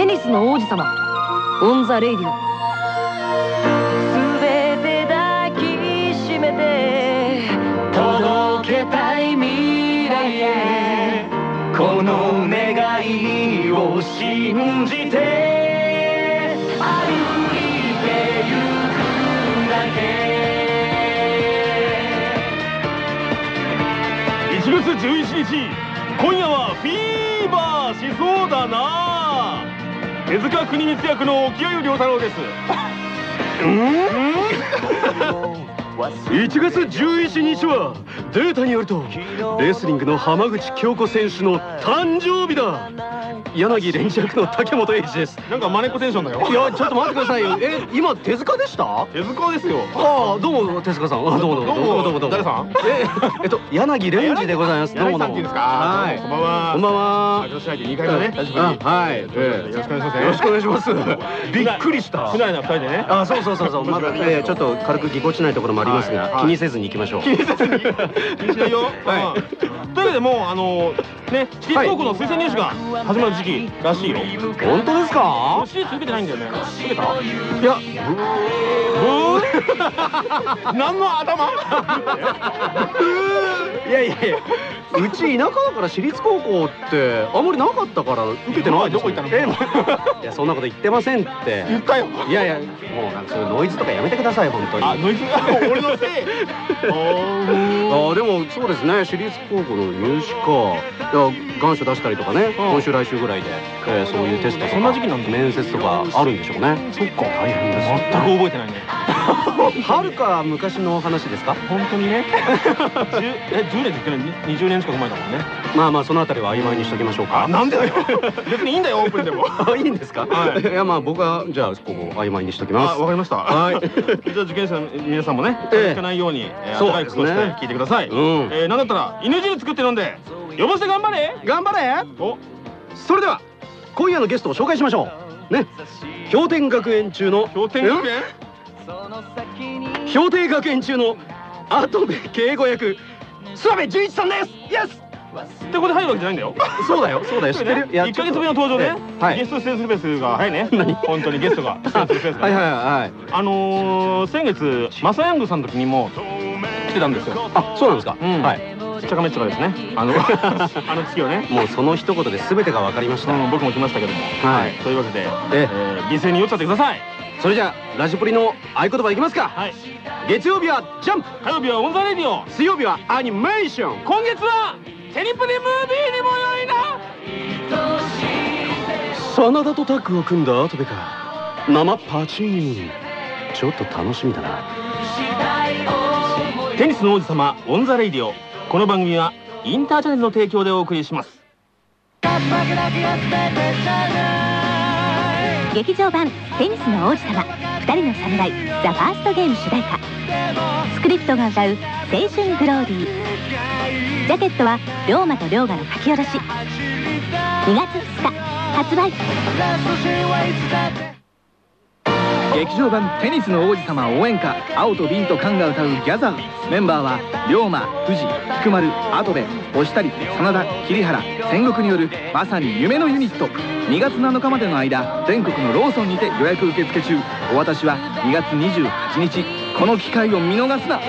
テニスの王子様。 On the Radio 全て抱きしめて届けたい未来へ。この願いを信じて歩いてゆくだけ。1月11日今夜はフィーバーしそうだな手塚国光役の沖合良太郎です。1月11日はデータによるとレスリングの浜口京子選手の誕生日だ柳レンジ役の竹本英二です。なんかマネっこテンションだよ。いやちょっと待ってくださいよ。え今手塚でした？手塚ですよ。ああどうも手塚さん。あどうもどうもどうもどうも。どうも誰さん？ええっと柳レンジでございます。どうもどうも。こんばんはこんばんは。よろしくお願いします2回目ね。久しぶりにあはいよろしくお願いしますよろしくお願いします。びっくりした。不慣れな二人でねあそうそうそうそうまだえーちょっと軽くぎこちないところもありますが、気にせずに行きましょう気にせずに気にしないよはうんというわけでもうあのね私立高校の推薦入試が始まる時期らしいよ。本当ですか？私立受けてないんだよね。受けた？いやブー 何の頭？いやいやいやうち田舎だから私立高校ってあんまりなかったから受けてないですどこ行ったの？いやそんなこと言ってませんって。言ったよ。いやいやもうなんかそういうノイズとかやめてください本当に。あノイズ？俺のせい？あでもそうですね私立高校の入試か。いや願書出したりとかね、今週来週ぐらいで、えーそういうテストとかそんな時期なんだ。面接とかあるんでしょうね。そっか。大変ですよ全く覚えてないねはるか昔の話ですか？本当にね。10え10年って言ってない？20年近く前だもんね。まあまあそのあたりは曖昧にしときましょうか。なんでだよ。別にいいんだよオープンでも。あ いいんですか、はい。いやまあ僕はじゃあここ曖昧にしときまあすわかりました。はい。じゃあ受験生の皆さんもねええ。聞かないようにえーそう暖かい服装して聞いてください。うん。えーなんだったら犬汁作って飲んで呼ばせて頑張れ。頑張れ。お。それでは今夜のゲストを紹介しましょう。ね。氷点学園中の氷点学園？氷点学園中の跡部敬吾役諏訪部純一さんです。イエスってことで入るわけじゃないんだよ。そうだよ。そうだよ。知ってる。いや1ヶ月ぶりの登場ではい。ゲスト出演するペースが早いね。本当にゲストが。出演するペースがはいはいねはい。あのー先月マサヤングさんの時にも来てたんですよ。あそうなんですか、うん。はい。ちゃかめっちゃかですね。あの あの月をね。もうその一言で全てが分かりました、うん僕も来ましたけども。はい。というわけでえ。えー美声に酔っちゃってくださいそれじゃあラジプリの合言葉いきますか。はい。月曜日はジャンプ。火曜日は On the Radio。水曜日はアニメーション。今月はテニプリムービーにも良いな。真田とタッグを組んだ跡部かな。パチン。ちょっと楽しみだな。テニスの王子様 On the Radio。この番組はインターチャネルの提供でお送りします劇場版「テニスの王子様2人の侍ザ・ファーストゲーム主題歌。スクリプトが歌う「青春グローリー」ジャケットは龍馬と龍馬の書き下ろし。2月2日発売。劇場版テニスの王子様応援歌青と瓶と缶が歌うギャザー。メンバーは龍馬藤福丸跡部押谷真田桐原。千石によるまさに夢のユニット。2月7日までの間全国のローソンにて予約受付中。お渡しは2月28日。この機会を見逃すな。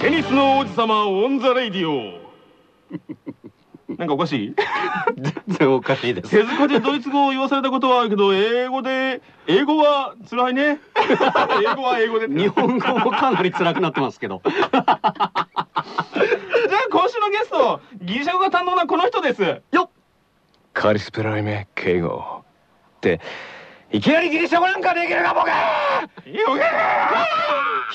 テニスの王子様 On the Radio。なんかおかしい？全然おかしいです。手塚でドイツ語を言わされたことはあるけど英語で英語は辛いね。英語は英語で。日本語もかなり辛くなってますけど。じゃあ今週のゲストギリシャ語が堪能なこの人です。よっ。Καλησπέρα είμαι 景吾っていきなりギリシャ語なんかできるかボケ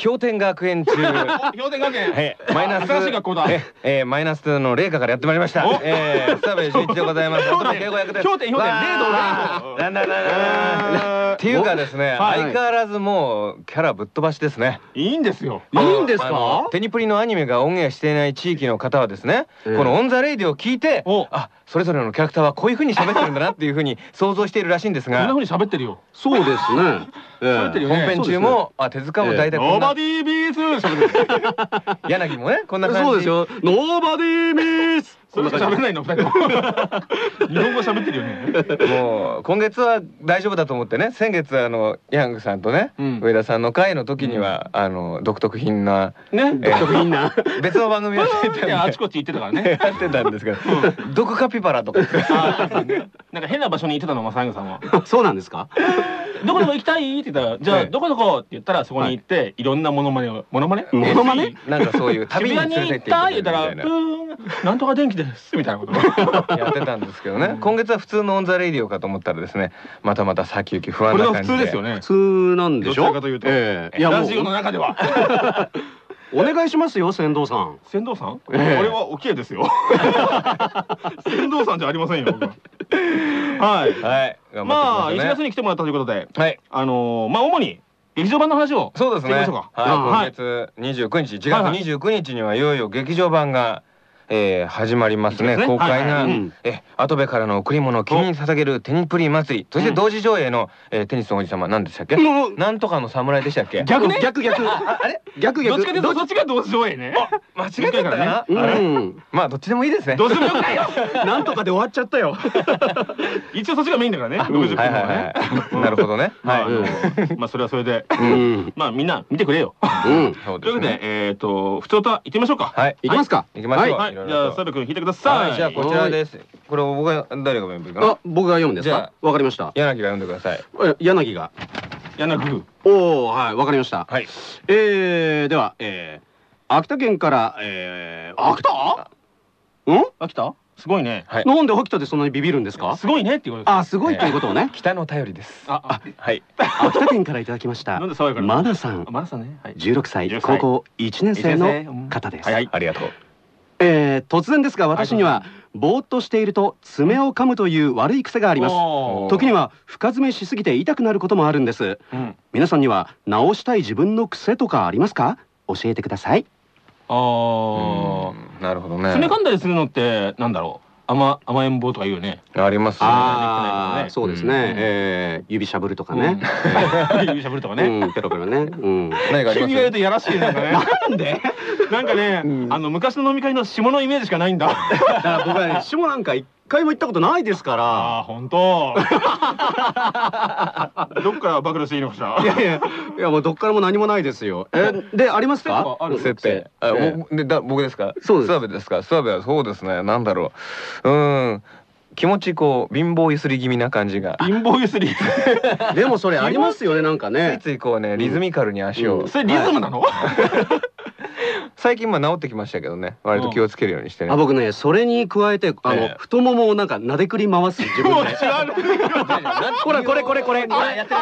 氷点学園中。氷点学園。えマイナス。新しい学校だ。ええマイナスの零下からやってまいりました。おえー、諏訪部順一でございます。氷点氷点氷点零度なんだなんっていうかですね、はい。相変わらずもうキャラぶっ飛ばしですね。いいんですよ。いいんですか？テニプリのアニメがオンエアしていない地域の方はですね、ええ。この On the Radio を聞いてお。あそれぞれのキャラクターはこういう風に喋ってるんだなっていう風に想像しているらしいんですが。こんな風に喋ってるよ。そうですね。え喋ってるよね。本編中もあ手塚も大体こんな。ノーバディービーズ喋ってる柳もねこんな感じ。そうですよ。ノーバディーミス! それしか喋れないの二人 日本語喋ってるよね。もう今月は大丈夫だと思ってね。先月あのヤングさんとね、うん。上田さんの会の時には、あの独特品なねえ独特品な。別の番組やってたんあちこち行ってたからね。やってたんですけど。毒カピバラとか。なんか変な場所に行ってたのマサングさんは。そうなんですか？どこどこ行きたいって言ったらじゃはいあどこどこって言ったらそこに行ってい。ろんなモノマネをモノマネ？モノマネ？なんかそういう 旅渋に行れてっていた言ったら「うんなんとか電気です」みたいなこと。やってたんですけどね。今月は普通の On the Radio かと思ったらですねまたまた先行き不安これがな感じで。普通ですよね。普通なんでしょ？どちらかというと。ええ。いやもうラジオの中ではお願いしますよ船頭さん。船頭さん？ええ。俺は OK ですよ。船頭さんじゃありませんよ僕は。はい。はい。頑まあ1張っていき月に来てもらったということではい。あのーまあ主に劇場版の話をそうですね。はい、はい。今月29日、1はいはい。月29日にはいよいよ劇場版が、えー、始まりますね。いいですね。公開が、はいはい。うん。え、後部からの贈り物を君に捧げるテニプリ祭り、そして同時上映の、えーテニスの王子様、何でしたっけ？もうなんとかの侍でしたっけ？逆ね。逆逆。ああれ？逆逆。どっちかというとそっちが同時上映ね。間違えてたかな？うあれ？ん。まあどっちでもいいですね。どうしてもよくないよ。なんとかで終わっちゃったよ。一応そっちがメインだからね。60分はいはいはねはい。なるほどね。まああはい。のまあそれはそれで。うん。まあみんな見てくれよ。うん。というわけで。えっと普通歌行ってみましょうか。はい。いきますか。行きましょう。はいじいろいろとゃあ澤部君弾いてくださはいい。じゃあこちらです。これを僕が誰が読むか？なあ？僕が読むんですか？わかりました柳が読んでください。え柳が柳くおおはいわかりましたはい。えー、では、えー、秋田県から、えー、秋田？ん？秋田？すごいねはい。なんで秋田でそんなにビビるんですか？すごいねっていうことあ、すごいということをね。北の便りです。ああはい。秋田県からいただきましたなん。で爽やかなマナさんあ、マナさんねはい16歳、16歳高校1年生一年生の方です。はいはいありがとう。えー、突然ですが、私には、ぼーっとしていると爪を噛むという悪い癖があります。時には深爪しすぎて痛くなることもあるんです。うん皆さんには直したい自分の癖とかありますか？教えてください。あーうんなるほどね。爪噛んだりするのってなんだろう？甘甘えん坊とか言うよねありますね。ああ、ねそうですね。うんえー、指しゃぶるとかね。うん 指しゃぶるとかねうん、ペロペロね。うん。何があります？君が言うとやらしいなんかねなんで？なんかねうんあの昔の飲み会の下のイメージしかないんだだから僕はね、下なんか一回も行ったことないですかあら。あ本当 どっから暴露していいのかしらいやいや、いやもうどっからも何もないですよ。え、でありますか？ある設定。あ、でだ僕ですか？そうです諏訪部ですか？諏訪部はそうですね。なんだろう。うーん。気持ちこう貧乏ゆすり気味な感じが。貧乏ゆすり でもそれありますよね、なんかついね。ついこうねリズミカルに足を。うんそれリズムなの？最近まあ治ってきましたけどね。割と気をつけるようにしてね。あ、僕ね、それに加えて、あの、ええ太ももをなんか撫でくり回す自分で。ほら、これこれこれ。こういうのやってる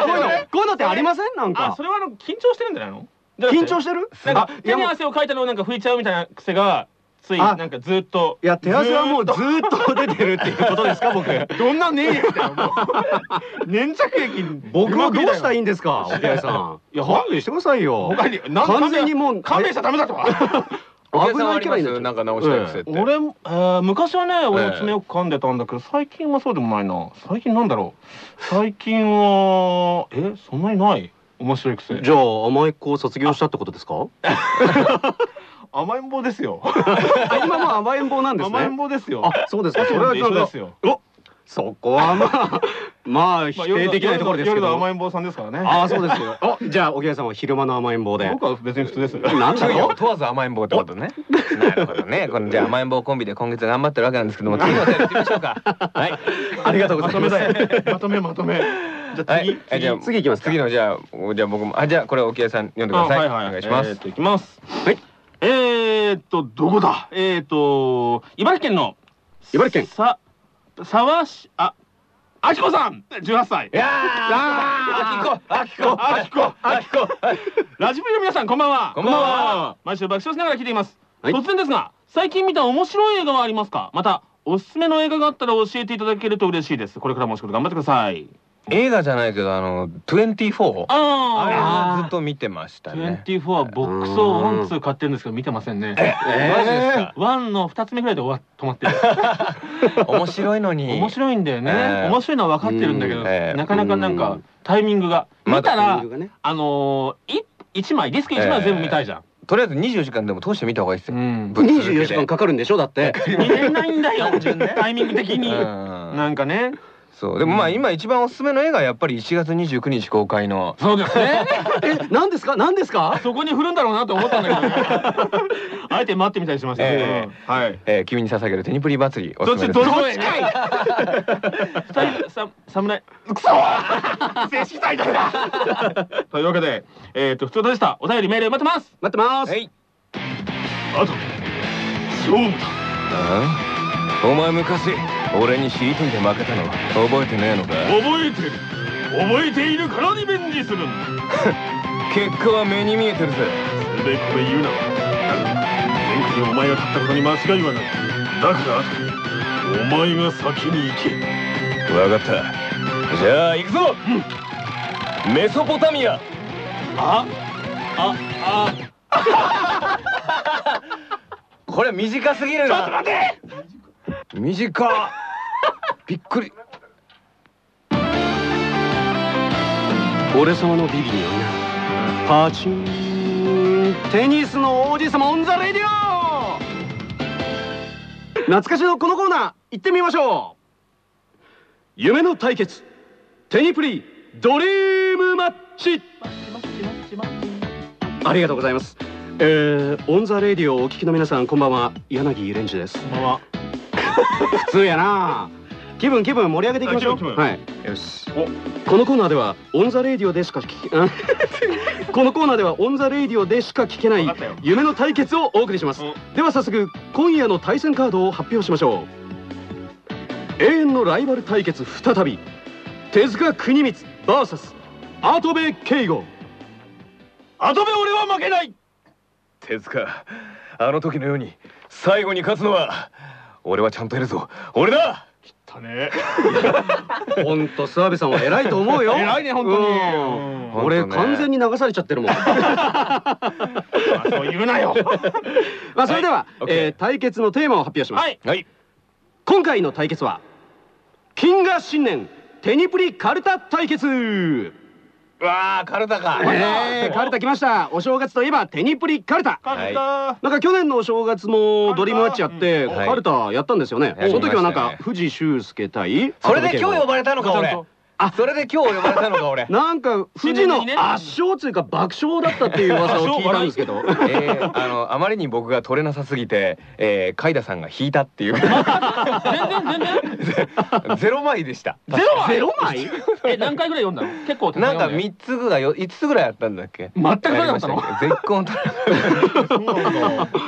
こういうのってありません？なんかあそ。れはあの緊張してるんじゃないの？緊張してる？なんか手に汗をかいたのをなんか拭いちゃうみたいな癖がついあなんかずっといや手汗はもうずーっと。出てるっていうことですか僕。どんな粘液だよもう。粘着液僕はどうしたらいいんんですか、お客さん。いや勘弁してくださいよ。完全にもう勘弁しちゃダメだとはお客危ないキャラになっちゃうすなんか直したい癖って。俺もえー昔はね俺え。えも爪よく噛んでたんだけど最近はそうでもないな。最近なんだろう。最近はえ？そんなにない。面白い癖。じゃあ甘い子を卒業したってことですか？甘えん坊ですよあ今も甘えん坊なんですね？甘えん坊ですよあ、そうですか？それは一なんか緒ですよお、そこはまあまあ否まあ定できないところですけど。夜の甘えん坊さんですからねああそうですよ。お、じゃあお客さんは昼間の甘えん坊で。僕は別に普通ですなんだろう。問わず甘えん坊ってことね。なるほどね。このじゃあ甘えん坊コンビで今月頑張ってるわけなんですけども、次のお便り行ってみましょうか。はい。ありがとうございます。だよまとめまとめ じゃあ次はい。えじゃあ次行きますか次のじゃあじゃあ僕もあじゃあこれ沖江さん読んでください。お願いしますえーっ。といきます。はい。えーっとどこだ？えーっと茨城県の茨城県さ沢市ああきこさん18歳。いやあきこあきこあきこあきこ。ラジブリの皆さんこんばんは。こんばんは。毎週爆笑しながら聞いています。はい突然ですが最近見た面白い映画はありますか？またおすすめの映画があったら教えていただけると嬉しいです。これからもお仕事頑張ってください。映画じゃないけどあの24あれあをずっと見てましたね。24はボックスをワンツー買ってるんですけど見てませんね。マジですか？ワンの二つ目ぐらいで終わ止まってる。面白いのに。面白いんだよね。ええ面白いのは分かってるんだけど、うん。ええなかなかなんかタイミングが。まだ。見たらね。あのーい一枚ディスク一枚全部見たいじゃん。とりあえず24時間でも通して見た方がいいですよ。うん。ぶっ続けで24時間かかるんでしょ？だって。見れないんだよ。タイミング的に。うん。なんかね。そうでもまあ今一番おすすめの映画はやっぱり1月29日公開のそうですね。え何ですか？何ですか？そこに振るんだろうなと思ったんだけどね。あえて待ってみたりしました。えはい。えー君に捧げるテニプリ祭りおどっちすすめですどっちかい。二人さ侍。くそ。正式タイトルだ。というわけで、えっと普通でした。お便りメール待ってます。待ってますはいあと。勝負だ。うんお前昔俺にしりとりで負けたの覚えてねえのか？覚えてる。覚えているからリベンジするんだ。結果は目に見えてるぜそれでこれ言うな。だが前回お前が勝ったことに間違いはない。だからお前が先に行け。わかったじゃあ行くぞ、メソポタミアあ、あ、あ。これ短すぎるなちょっと待って短っびっくり。俺様の美技にな。パチンテニスの王子様 On the Radio。懐かしのこのコーナー行ってみましょう。夢の対決テニプリドリームマッチ。ありがとうございます。えー、 On the Radio をお聞きの皆さんこんばんは。柳蓮二です。こんばんは。普通やな気分気分盛り上げていきましょう。はい。よし。このコーナーでは On the Radio でしか聞けあ このコーナーでは On the Radio でしか聞けない夢の対決をお送りします。うんでは早速今夜の対戦カードを発表しましょう。永遠のライバル対決再び手塚国光 VS 跡部圭吾後部俺は負けない。手塚あの時のように最後に勝つのは俺はちゃんといるぞ。俺だだね。ほんと諏訪部さんは偉いと思うよ。偉いね本当に。俺ほん。とね。完全に流されちゃってるもん。あそう言うなよ。まあそれでは、対決のテーマを発表します、はい。はい。今回の対決は金河新年テニプリカルタ対決。うわあカルタか。えー、カルタ来ました。お正月といえばテニプリカルタ。勝った。なんか去年のお正月もドリームマッチやってはい。カルタやったんですよね、その時はなんか藤修介対それで今日呼ばれれたのか俺あそれで今日呼ばれたのか俺。なんか藤の新年にね。圧勝というか爆笑だったっていう噂を聞いたんですけど。えー、あのあまりに僕が取れなさすぎて、えー、海田さんが引いたっていう。全然全然。ゼロ枚でした。ゼロ枚？ゼロ枚？え何回ぐらい読んだの？結構なんかみ三つぐらいよ五つぐらいあったんだっけ？全く取れなかったの？絶好取れ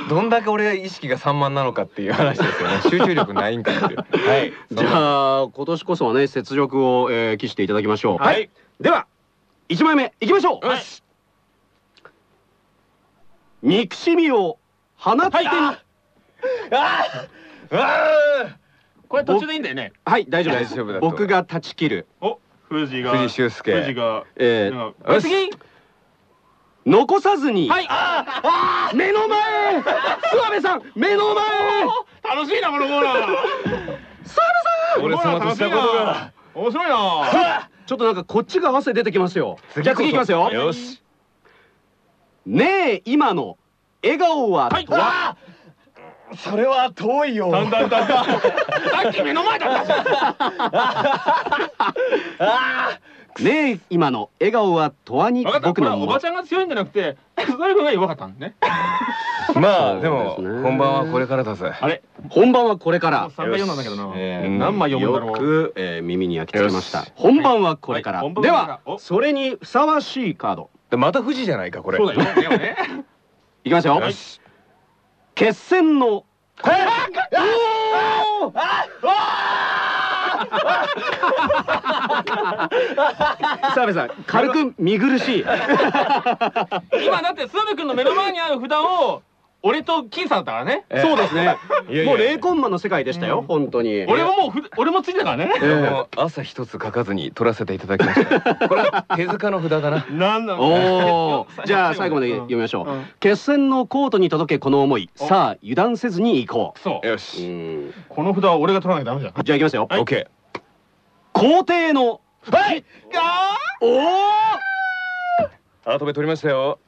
どんだけ俺が意識が散漫なのかっていう話ですよね。集中力ないんかっていう。はい。じゃあ今年こそはね雪辱を、えー期していただきましょう。はい。では1枚目いきましょう。はい憎しみを放ってにはああこれ途中でいいんだよね。はい大丈夫大丈夫だと。僕が断ち切る。お、富士が。藤修介。富士が。えー次。残さずに、はい。あ目の前。諏訪部さん目の前。あ、楽しいなこのコーナー。俺様としたことが面白いな。ちょっとなんかこっちが汗出てきますよじゃあ次いきますよよしねえ今の笑顔ははい。とは、あそれは遠いよだんだんだんだん。さっき目の前だったじゃん。ねえ今の笑顔はとはに分かった。僕のおばちゃんが強いんじゃなくて、それ君が弱かったんね。まあでも本番はこれからだぜ。あれ。本番はこれから。三回読んだんだけどな。えー何枚読むんだろう。よく、えー耳に焼き付けました。本番はこれから、ではそれにふさわしいカード。でまた富士じゃないかこれ。そうだよ。ね。いきますよ、はい決戦の澤部さん軽く見苦しい。今だって澤部君の目の前にある札を俺と金さんだったからね。えそうですね。いやいや。もう0コンマの世界でしたよ本当に。俺ももうふ俺もついてたからね。朝一つ書かずに取らせていただきました。これは手塚の札だな。なんだおお じゃあ最後まで読みましょう、決戦のコートに届けこの思い。さあ油断せずに行こそう。うよし。うん。この札は俺が取らなきゃダメじゃん。じゃあ行きますよ、はい。オッケ皇帝のはい。おおー。後部取りましたよ。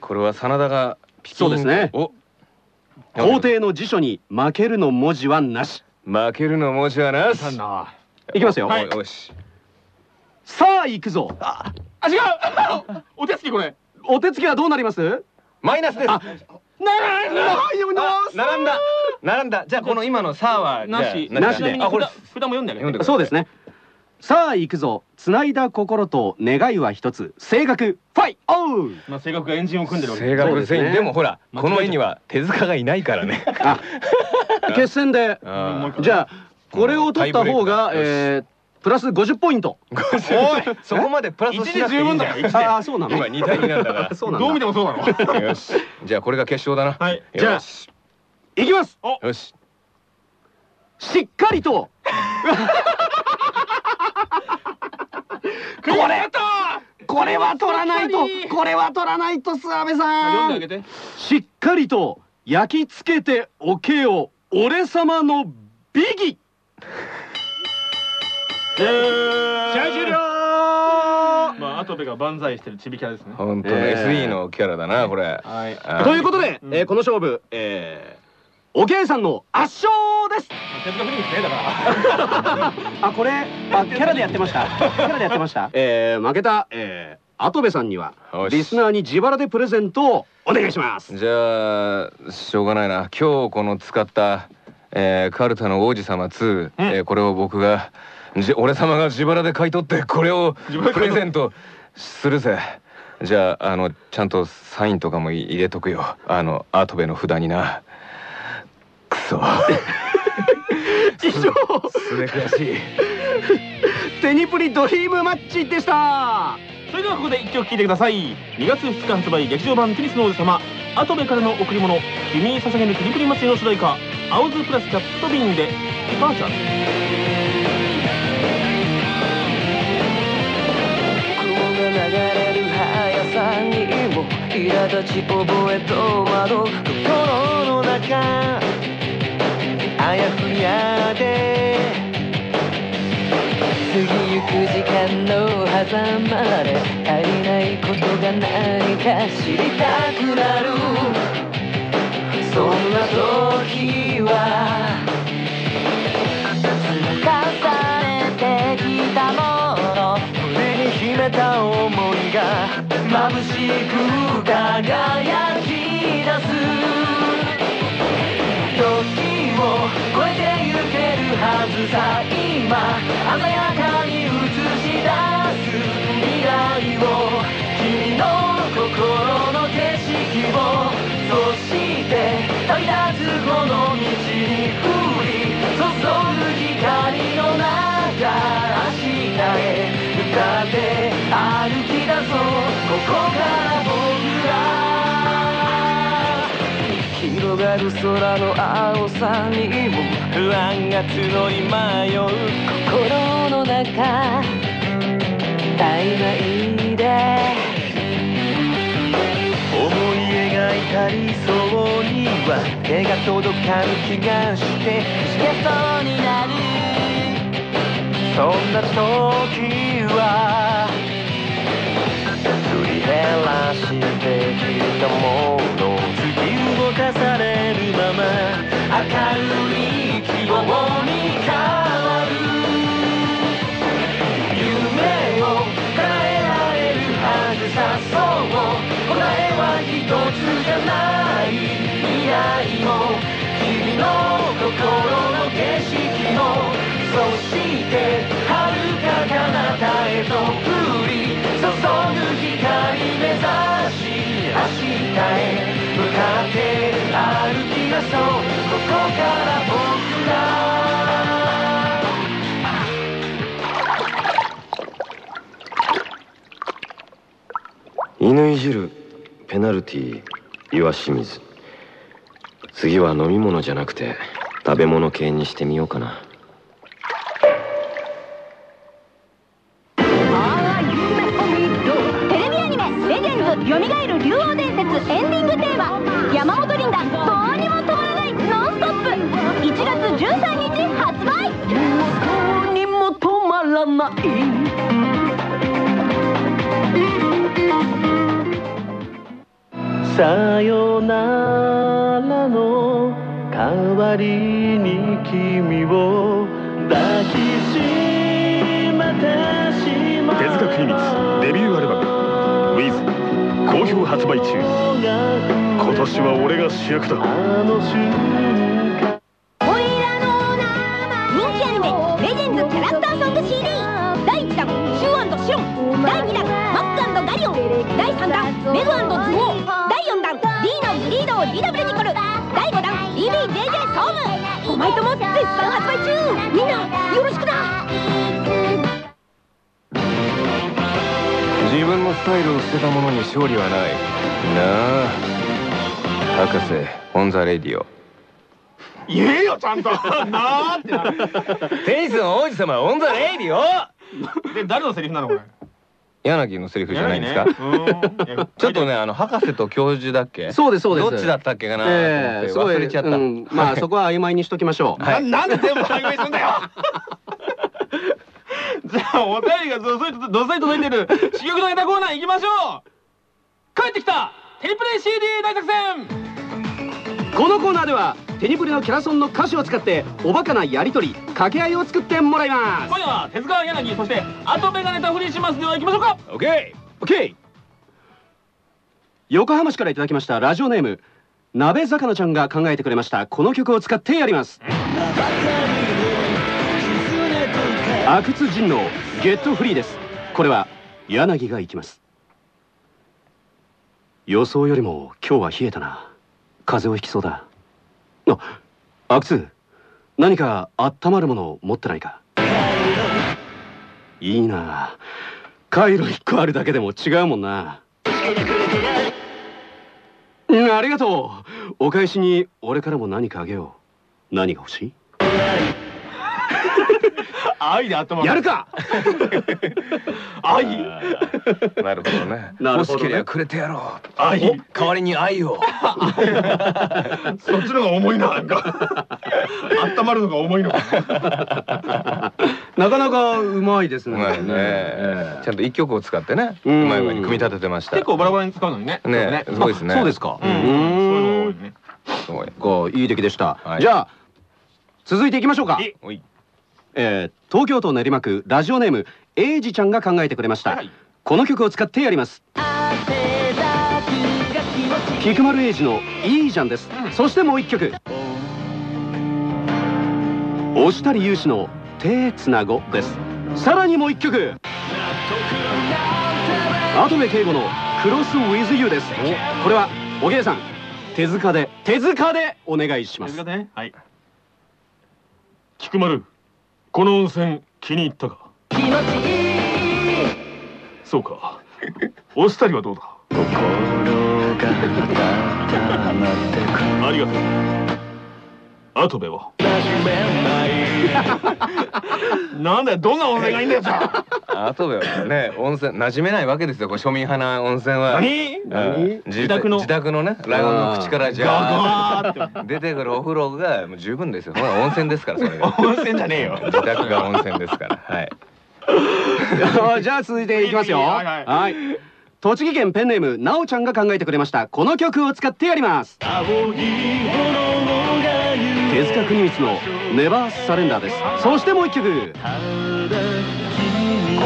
これは真田がそうですね。お。皇帝の辞書に負けるの文字はなし。負けるの文字はなし。なんだ。いきますよ、はい。およし。さあ行くぞ。あ違う。お手つきこれ。お手つきはどうなります？マイナスです。並んだ。並んだ。じゃあこの今の「さ」はなし。なしで。あこれ札札も読んであげて。読んでください。そうですねさあ行くぞ。繋いだ心と願いは一つ。正確ファイオーまあ性格がエンジンを組んでるわけ正確そうですね。でもほらこの絵には手塚がいないからね。あ 決戦で。あじゃあこれを取った方が、えー、プラス50ポイント。ーおいそこまでプラスしなくていいんだよ。一で十分だ。よああそうなの？今2対2なんだか そうなんだ。どう見てもそうだろらよし。じゃあこれが決勝だな。はい。じゃあよしいきます。よし。しっかりと これこれは取らないとこれは取らないと諏訪部読さん。んであげて。しっかりと焼き付けておけよ俺様の美儀。えー。試合終了まあ後部が万歳してるちびキャラですね。本当のえー。SE のキャラだなこれ。ということで、うんえーこの勝負、えー、おけいさんの圧勝です。手塚フリックだからあこれあキャラでやってました。キャラでやってました。えー、負けた、えー、跡部さんにはリスナーに自腹でプレゼントをお願いします。じゃあしょうがないな。今日この使った、えーカルタの王子様2、えーこれを僕がじ俺様が自腹で買い取ってこれをプレゼントするぜ。じゃああのちゃんとサインとかも入れとくよ。あのアートベの札にな。くそ以上すね悔しい。テニプリドリームマッチでした。それではここで一曲聴いてください。2月2日発売劇場版テニスの王子様。後部からの贈り物。君に捧げるテニプリ祭りの主題歌。青ズプラスキャットビンで。デパーチャー雲が流れる速さにも苛立ち覚えと惑う心の中あやふやで過ぎゆく時間の狭間で足りないことが何か知りたくなる。そんな時は積み重ねてきたもの胸に秘めた想いが眩しく輝き出す。はずさ今鮮やかに映し出す未来を君の心の景色をそして旅立つこの道に降り注ぐ光の中明日へ向かって歩き出そうここからる空の青さにも不安が募り迷う心の中曖昧で。思い描いた理想には手が届かぬ気がして。消えそうになる。そんな時は振り減らしてきたものかされるまま明るい希望に変わる。夢を変えられるはずさそう。答えは一つじゃない。未来も君の心の景色もそして遥か彼方へと降り注ぐ光目指し明日へ。ここから僕ら犬いじるペナルティー岩清水。次は飲み物じゃなくて食べ物系にしてみようかな。さよならの代わりに君を抱きしめてしまう。手塚国光デビューアルバム「ウィズ好評発売中。今年は俺が主役だ。スタイルを捨てた者に勝利はない。なあ。博士 On the Radio。言えよちゃんと。なーってなる。テニスの王子様 On the Radio。で誰のセリフなのこれ柳のセリフじゃないんですか、ちょっとねあの博士と教授だっけ？そうですそうです。どっちだったっけかな？ええすごい忘れちゃった、うん。まあそこは曖昧にしときましょう。はいななんで全部曖昧にすんだよじゃあお便りがどっさりとどっさり届いてる珠玉のネタコーナー行きましょう。帰ってきたテレプレイ CD 大作戦。このコーナーではテニプリのキャラソンの歌詞を使っておバカなやりとり掛け合いを作ってもらいま今夜は手塚柳そして後部がネタフリーしますでは行きましょうか。オッケす。OK! 横浜市からいただきましたラジオネーム鍋魚ちゃんが考えてくれました。この曲を使ってやります阿久津神能ゲットフリーです。これは柳がいきます。予想よりも今日は冷えたな。風邪をひきそうだ。あ阿久津何か温まるものを持ってないか？いいな。回路1個あるだけでも違うもんな。ありがとう。お返しに俺からも何かあげよう。何が欲しい？愛で頭やるか！愛。ー なるほどね。欲しけりゃくれてやろう。愛。代わりに愛を。そっちのが重いななんか。温まるのが重いのか。なかなかうまいですね。ちゃんと一曲を使ってねううんまい具合に組み立ててました。結構バラバラに使うのにね。ねすごいですね。そうですか。うん。そういうの多いね。すごい。こういい出来でした、はい。じゃあ続いていきましょうか。い。おいえー東京都練馬区ラジオネームエイジちゃんが考えてくれました、はい。この曲を使ってやります。菊丸エイジのいいじゃんです、そしてもう一曲。押したり勇士の手つなごです。さらにもう一曲。跡部圭吾のクロスウィズユーです。これはおげいさん。手塚で手塚でお願いします。手塚で？ねはい。菊丸この温泉気に入ったか？そうか。押したりはどうだ？ありがとう後部はなんだよどんな温泉がいいんだよじゃあ。あとではね温泉馴染めないわけですよ庶民派な温泉は。何？うん。自宅の？自宅のねライオンの口からじゃガガーって。あ出てくるお風呂がもう十分ですよ。ほら温泉ですからそれが。温泉じゃねえよ。自宅が温泉ですからはい。じゃあ続いていきますよ。はい。栃木県ペンネームなおちゃんが考えてくれました。この曲を使ってやります。手塚国光のネバーサレンダーです。そしてもう一曲。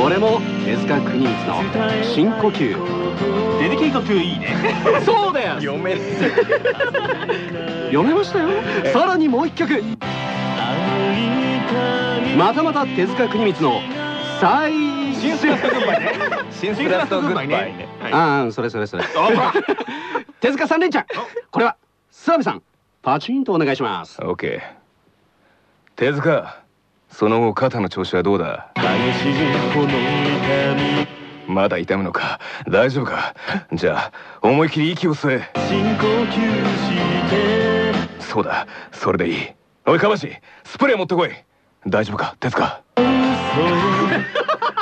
これも手塚国光の深呼吸。デディケート2いいねそうです。読める読めましたよ。さらにもう一曲。またまた手塚国光の最新スラストグッバイねシンスラストグッバイねはいああそれそれそれ。手塚三連ちゃん。これは諏訪部さんパチンとお願いします。オッケー。手塚その後肩の調子はどうだ？まだ痛むのか？大丈夫か？じゃあ思い切り息を吸え。そうだ。それでいい。おいかましスプレー持ってこい。大丈夫か？手塚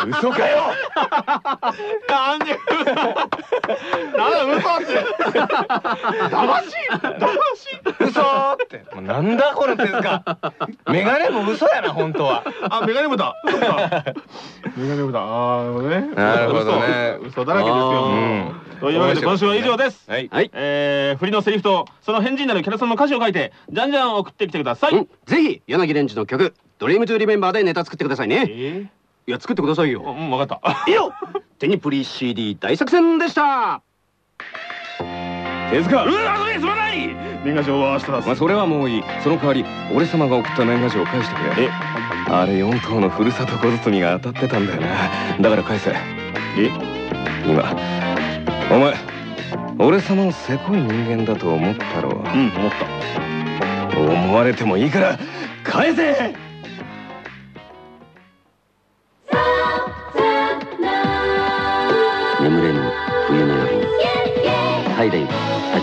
嘘かよ。なんでなんだ嘘って。騙し。騙し。嘘って。もうなんだこの手塚。メガネも嘘やな本当は。あメガネブだ。そっか。メガネブだ。ああね。なるほどね。嘘。嘘だらけですよ。うん。というわけで今週は以上です。はい。はい。えー、振りのセリフとその返事になるキャラソンの歌詞を書いてじゃんじゃん送ってきてください、うん。ぜひ柳蓮司の曲「ドリームトゥリメンバーでネタ作ってくださいね。えいや作ってくださいー、よ。うん分かった。いいよテニプリ CD 大作戦でした。手塚うわそれすまない。年賀状は明日だまあそれはもういい。その代わり俺様が送った年賀状を返してくれ。え？あれ4頭のふるさと小包が当たってたんだよな。だから返せ。え？今。お前俺様をせこい人間だと思ったろうん思った。思われてもいいから返せ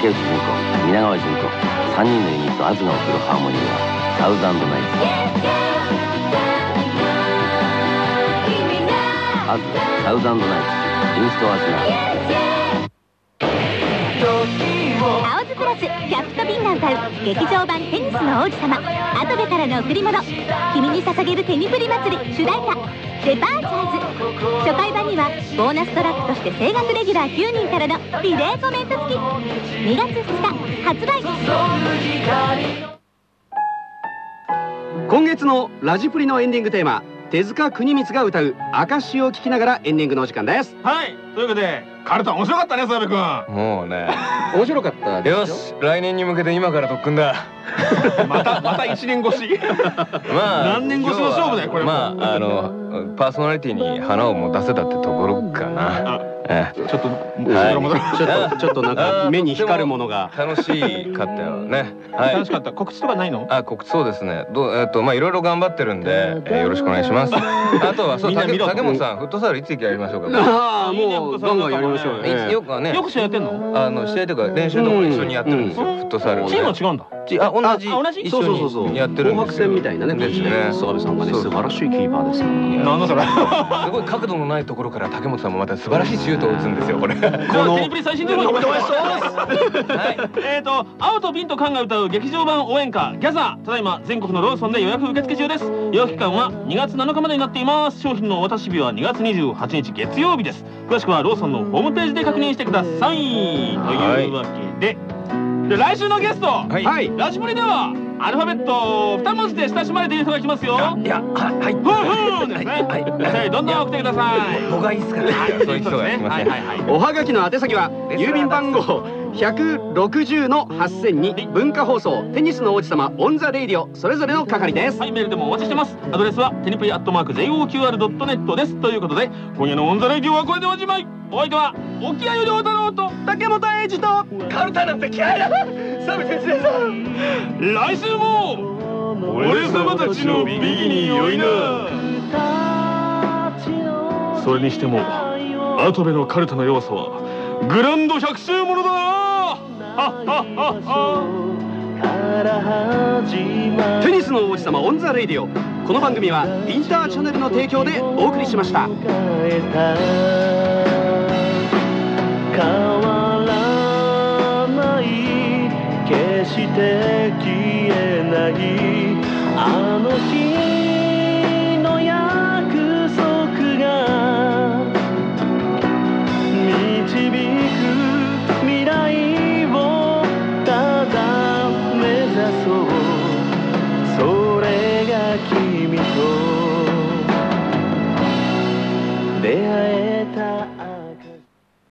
竹内純子皆川純子3人のユニットアズが送るハーモニーはサウザンドナイツ。アズサウザンドナイツインストアズナ青ズプラスキャプトビンが歌う劇場版テニスの王子様後部からの贈り物君に捧げるテニプリ祭り主題歌デパーチャーズ。初回版にはボーナストラックとして声楽レギュラー9人からのリレーコメント付き。2月2日発売。今月のラジプリのエンディングテーマ手塚国光が歌う「証」を聞きながらエンディングのお時間です。はいというわけでカルタ面白かったね澤部君。もうね。面白かったよ。し来年に向けて今から特訓だ。またまた1年越し。まあ何年越しの勝負だよこれまああのパーソナリティに花を持たせたってところかな。あええ。ちょっとはい。ちょっとちょっとなんか目に光るものが。楽しかったよね。はい。楽しかった。告知とかないの？あ告知そうですね。どうえっとまあいろいろ頑張ってるんで、えーよろしくお願いします。あとはそう竹本さんフットサルいつやりましょうか。ああもうガンガンやりましょうよ、くはね。よく試合やってんの？あの試合というか練習とか一緒にやってるんですよ、うん。フットサルチームは違うんだ。ちあ同じ。あ同じ？一緒そうそうそうそう。にやってるん紅白ですよ。戦みたいなねですね。諏訪部さんがね素晴らしいキーパーですよ。なんだそれ。すごい角度のないところから竹本さんもまた素晴らしいシュートを打つんですよこれ。このテニプリ最新情報におめでとう。ございますはい。えーと青と瓶と缶が歌う劇場版応援歌。ギャザーただいま全国のローソンで予約受付中です。予約期間は2月7日までになっています。商品のお渡し日は2月28日月曜日です。詳しくはローソンのホームページで確認してください。というわけで。で来週のゲスト、はい。はいラジプリではアルファベット2文字で親しまれている人が来ますよ。いやははい。ふんふんですね。はい。はいどんどん送ってください。僕がいいですからそういう人が来ますねはいはい。はい。おはがきの宛先は郵便番号160の8000に文化放送テニスの王子様 On the Radio それぞれの係です。はい、メールでもお待ちしてます。アドレスはテニプリアットマーク JOQR.net です。ということで、今夜の On the Radio はこれでおしまい。お相手は、置鮎龍太郎と竹本英史と、カルタなんて嫌いだサビ先生だ来週も、俺様たちの美技に酔いなそれにしても、跡部のカルタの要素は、グランド100周ものだな。テニスの王子様 On the Radio この番組はインターチャネルの提供でお送りしました。変わらない。決して消えない。あの日